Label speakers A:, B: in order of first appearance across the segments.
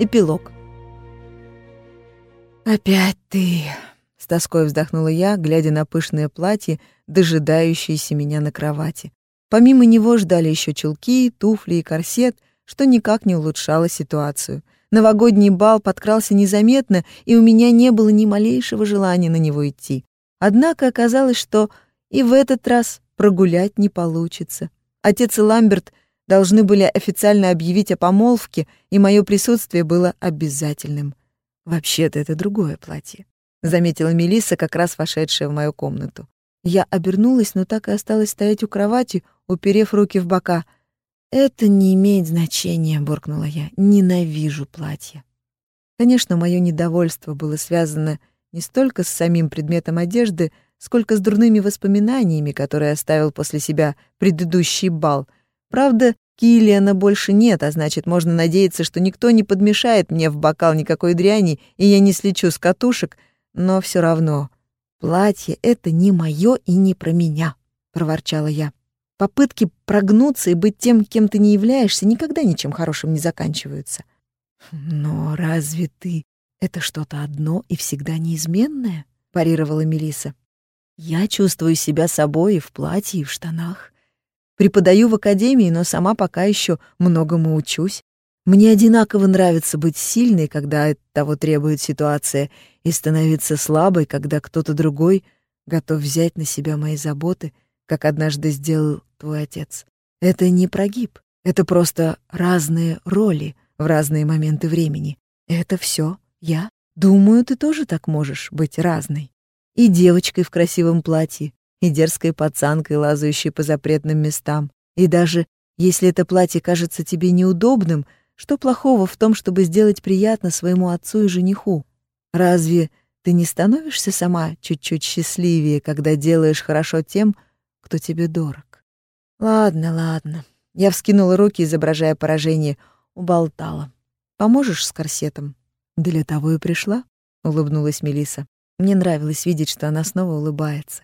A: Эпилог. «Опять ты!» — с тоской вздохнула я, глядя на пышное платье, дожидающееся меня на кровати. Помимо него ждали еще чулки, туфли и корсет, что никак не улучшало ситуацию. Новогодний бал подкрался незаметно, и у меня не было ни малейшего желания на него идти. Однако оказалось, что и в этот раз прогулять не получится. Отец и Ламберт должны были официально объявить о помолвке, и мое присутствие было обязательным. Вообще-то это другое платье, заметила Мелисса, как раз вошедшая в мою комнату. Я обернулась, но так и осталась стоять у кровати, уперев руки в бока. «Это не имеет значения», — буркнула я. «Ненавижу платье». Конечно, мое недовольство было связано не столько с самим предметом одежды, сколько с дурными воспоминаниями, которые оставил после себя предыдущий бал. Правда, Киллиана больше нет, а значит, можно надеяться, что никто не подмешает мне в бокал никакой дряни, и я не слечу с катушек, но все равно платье — это не мое и не про меня, — проворчала я. Попытки прогнуться и быть тем, кем ты не являешься, никогда ничем хорошим не заканчиваются. Но разве ты — это что-то одно и всегда неизменное? — парировала Мелиса. Я чувствую себя собой и в платье, и в штанах. Преподаю в академии, но сама пока еще многому учусь. Мне одинаково нравится быть сильной, когда того требует ситуация, и становиться слабой, когда кто-то другой готов взять на себя мои заботы, как однажды сделал твой отец. Это не прогиб, это просто разные роли в разные моменты времени. Это все я. Думаю, ты тоже так можешь быть разной. И девочкой в красивом платье, и дерзкой пацанкой, лазающей по запретным местам. И даже если это платье кажется тебе неудобным, что плохого в том, чтобы сделать приятно своему отцу и жениху? Разве ты не становишься сама чуть-чуть счастливее, когда делаешь хорошо тем, кто тебе дорог? Ладно, ладно. Я вскинула руки, изображая поражение, уболтала. Поможешь с корсетом? Для того и пришла, улыбнулась Мелиса. Мне нравилось видеть, что она снова улыбается.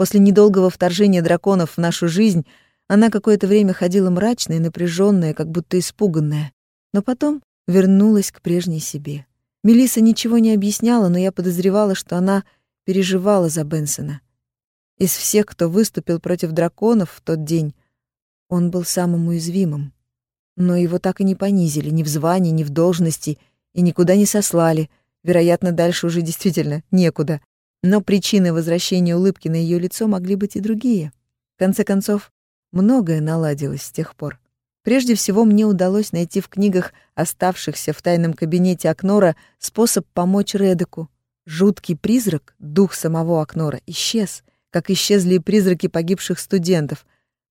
A: После недолгого вторжения драконов в нашу жизнь она какое-то время ходила мрачная напряженная, как будто испуганная, но потом вернулась к прежней себе. Мелиса ничего не объясняла, но я подозревала, что она переживала за Бенсона. Из всех, кто выступил против драконов в тот день, он был самым уязвимым. Но его так и не понизили ни в звании, ни в должности, и никуда не сослали. Вероятно, дальше уже действительно некуда. Но причины возвращения улыбки на ее лицо могли быть и другие. В конце концов, многое наладилось с тех пор. Прежде всего, мне удалось найти в книгах, оставшихся в тайном кабинете Акнора, способ помочь Редеку. Жуткий призрак, дух самого Акнора, исчез, как исчезли и призраки погибших студентов,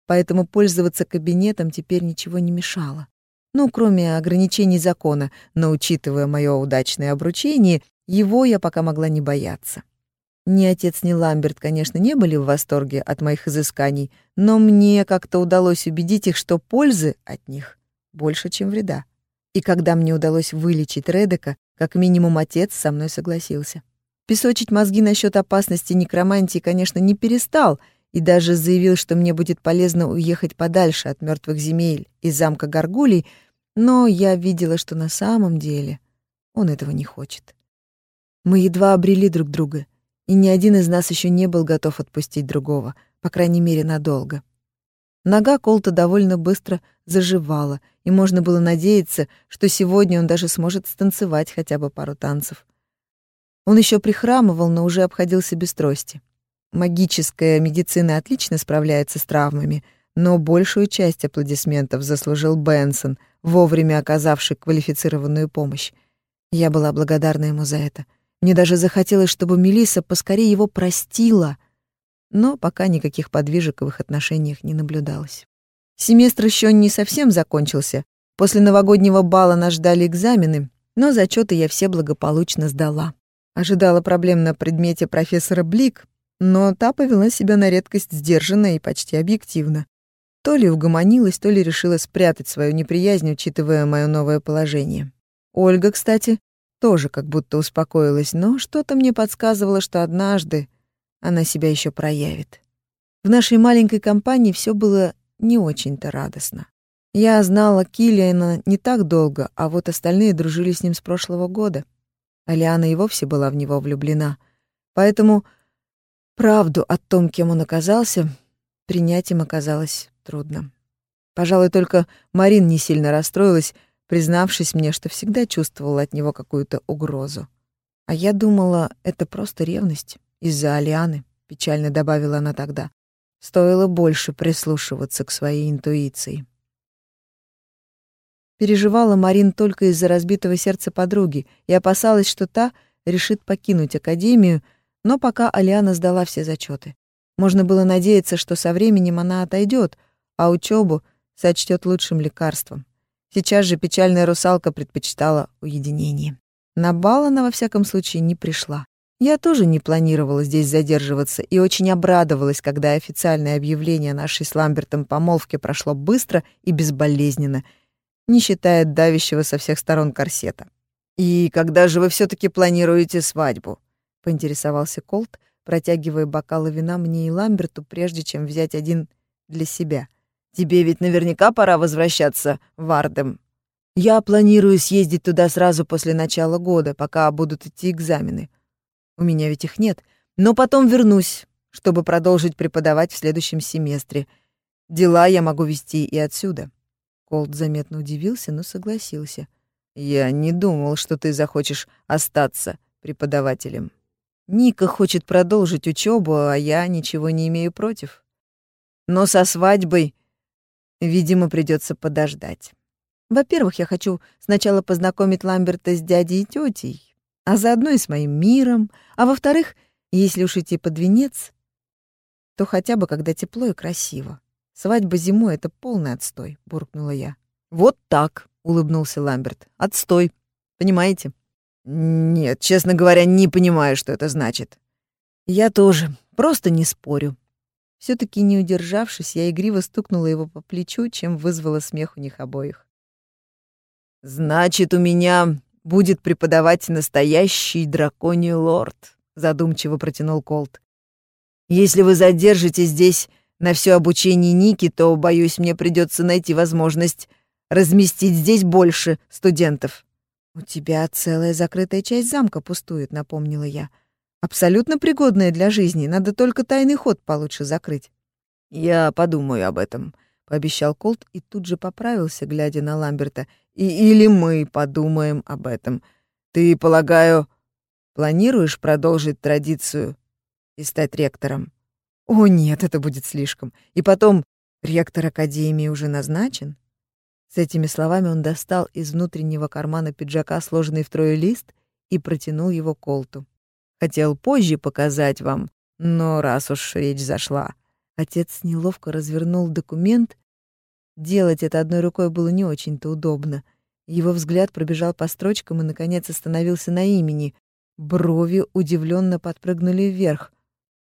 A: поэтому пользоваться кабинетом теперь ничего не мешало. Ну, кроме ограничений закона, но учитывая мое удачное обручение, его я пока могла не бояться. Ни отец, ни Ламберт, конечно, не были в восторге от моих изысканий, но мне как-то удалось убедить их, что пользы от них больше, чем вреда. И когда мне удалось вылечить Редека, как минимум отец со мной согласился. Песочить мозги насчет опасности некромантии, конечно, не перестал и даже заявил, что мне будет полезно уехать подальше от мертвых земель и замка Гаргулей, но я видела, что на самом деле он этого не хочет. Мы едва обрели друг друга, и ни один из нас еще не был готов отпустить другого, по крайней мере, надолго. Нога Колта довольно быстро заживала, и можно было надеяться, что сегодня он даже сможет станцевать хотя бы пару танцев. Он еще прихрамывал, но уже обходился без трости. Магическая медицина отлично справляется с травмами, но большую часть аплодисментов заслужил Бенсон, вовремя оказавший квалифицированную помощь. Я была благодарна ему за это. Мне даже захотелось, чтобы Мелиса поскорее его простила, но пока никаких подвижек в их отношениях не наблюдалось. Семестр еще не совсем закончился. После новогоднего бала нас ждали экзамены, но зачеты я все благополучно сдала. Ожидала проблем на предмете профессора Блик, но та повела себя на редкость сдержанно и почти объективно. То ли угомонилась, то ли решила спрятать свою неприязнь, учитывая мое новое положение. Ольга, кстати, тоже как будто успокоилась, но что-то мне подсказывало, что однажды она себя еще проявит. В нашей маленькой компании все было не очень-то радостно. Я знала Киллиана не так долго, а вот остальные дружили с ним с прошлого года. Алиана и вовсе была в него влюблена. Поэтому правду о том, кем он оказался, принять им оказалось трудно. Пожалуй, только Марин не сильно расстроилась, признавшись мне, что всегда чувствовала от него какую-то угрозу. А я думала, это просто ревность из-за Алианы, печально добавила она тогда. Стоило больше прислушиваться к своей интуиции. Переживала Марин только из-за разбитого сердца подруги и опасалась, что та решит покинуть академию, но пока Алиана сдала все зачеты. Можно было надеяться, что со временем она отойдет, а учебу сочтет лучшим лекарством. Сейчас же печальная русалка предпочитала уединение. На бал она, во всяком случае, не пришла. Я тоже не планировала здесь задерживаться и очень обрадовалась, когда официальное объявление нашей с Ламбертом помолвки прошло быстро и безболезненно, не считая давящего со всех сторон корсета. «И когда же вы все таки планируете свадьбу?» — поинтересовался Колт, протягивая бокалы вина мне и Ламберту, прежде чем взять один для себя — Тебе ведь наверняка пора возвращаться в Ардем. Я планирую съездить туда сразу после начала года, пока будут идти экзамены. У меня ведь их нет. Но потом вернусь, чтобы продолжить преподавать в следующем семестре. Дела я могу вести и отсюда. Колт заметно удивился, но согласился. Я не думал, что ты захочешь остаться преподавателем. Ника хочет продолжить учебу, а я ничего не имею против. Но со свадьбой Видимо, придется подождать. Во-первых, я хочу сначала познакомить Ламберта с дядей и тетей, а заодно и с моим миром. А во-вторых, если уж идти под венец, то хотя бы когда тепло и красиво. Свадьба зимой — это полный отстой, — буркнула я. «Вот так», — улыбнулся Ламберт. «Отстой. Понимаете?» «Нет, честно говоря, не понимаю, что это значит». «Я тоже. Просто не спорю», все таки не удержавшись, я игриво стукнула его по плечу, чем вызвала смех у них обоих. «Значит, у меня будет преподавать настоящий драконий лорд», — задумчиво протянул Колт. «Если вы задержите здесь на все обучение Ники, то, боюсь, мне придется найти возможность разместить здесь больше студентов». «У тебя целая закрытая часть замка пустует», — напомнила я. Абсолютно пригодная для жизни, надо только тайный ход получше закрыть. Я подумаю об этом, пообещал Колт и тут же поправился, глядя на Ламберта. И или мы подумаем об этом. Ты, полагаю, планируешь продолжить традицию и стать ректором? О, нет, это будет слишком. И потом, ректор академии уже назначен. С этими словами он достал из внутреннего кармана пиджака сложенный втрое лист и протянул его Колту. Хотел позже показать вам, но раз уж речь зашла. Отец неловко развернул документ. Делать это одной рукой было не очень-то удобно. Его взгляд пробежал по строчкам и, наконец, остановился на имени. Брови удивленно подпрыгнули вверх.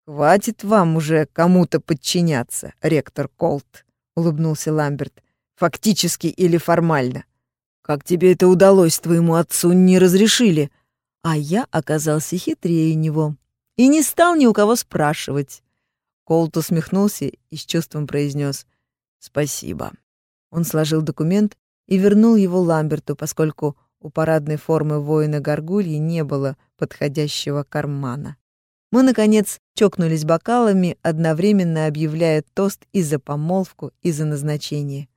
A: «Хватит вам уже кому-то подчиняться, ректор Колт», — улыбнулся Ламберт. «Фактически или формально. Как тебе это удалось? Твоему отцу не разрешили?» А я оказался хитрее него и не стал ни у кого спрашивать. Колт усмехнулся и с чувством произнес «Спасибо». Он сложил документ и вернул его Ламберту, поскольку у парадной формы воина Горгульи не было подходящего кармана. Мы, наконец, чокнулись бокалами, одновременно объявляя тост и за помолвку, и за назначение.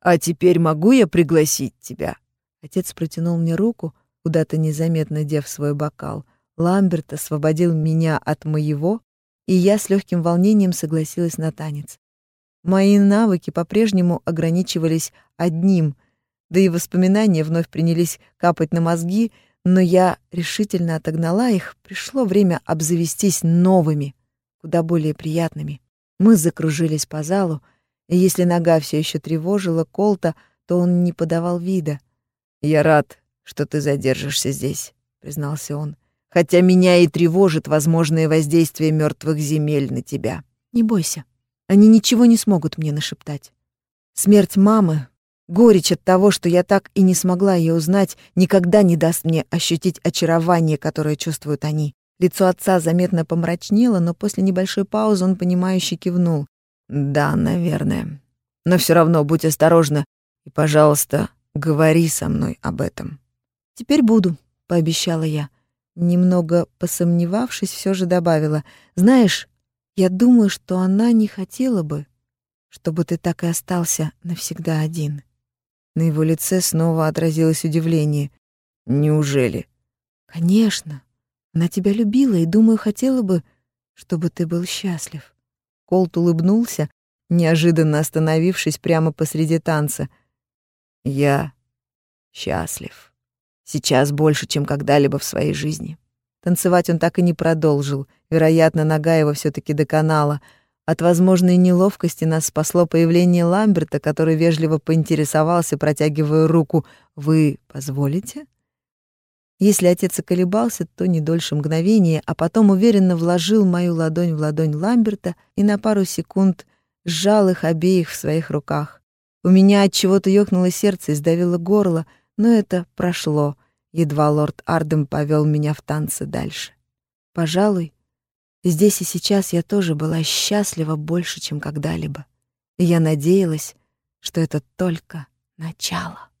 A: «А теперь могу я пригласить тебя?» Отец протянул мне руку, куда-то незаметно дев свой бокал. Ламберт освободил меня от моего, и я с легким волнением согласилась на танец. Мои навыки по-прежнему ограничивались одним, да и воспоминания вновь принялись капать на мозги, но я решительно отогнала их, пришло время обзавестись новыми, куда более приятными. Мы закружились по залу, и если нога все еще тревожила Колта, то он не подавал вида. «Я рад, что ты задержишься здесь», — признался он. «Хотя меня и тревожит возможное воздействие мертвых земель на тебя». «Не бойся, они ничего не смогут мне нашептать. Смерть мамы, горечь от того, что я так и не смогла ее узнать, никогда не даст мне ощутить очарование, которое чувствуют они». Лицо отца заметно помрачнело, но после небольшой паузы он понимающе кивнул. «Да, наверное. Но все равно будь осторожна, И, пожалуйста, говори со мной об этом.
B: Теперь буду, пообещала я. Немного посомневавшись, все же добавила: "Знаешь, я думаю, что она не хотела бы, чтобы ты так и остался навсегда один".
A: На его лице снова отразилось удивление. Неужели?
B: Конечно. Она тебя любила и, думаю, хотела бы, чтобы ты был счастлив.
A: Колт улыбнулся, неожиданно остановившись прямо посреди танца. Я счастлив. Сейчас больше, чем когда-либо в своей жизни. Танцевать он так и не продолжил. Вероятно, нога его все таки доконала. От возможной неловкости нас спасло появление Ламберта, который вежливо поинтересовался, протягивая руку. «Вы позволите?» Если отец и колебался, то не дольше мгновения, а потом уверенно вложил мою ладонь в ладонь Ламберта и на пару секунд сжал их обеих в своих руках. У меня от чего-то ёкнуло сердце и сдавило горло, но это прошло. Едва лорд Ардем повел меня в танцы дальше. Пожалуй, здесь и сейчас я тоже была счастлива больше, чем когда-либо. И я надеялась, что это только начало.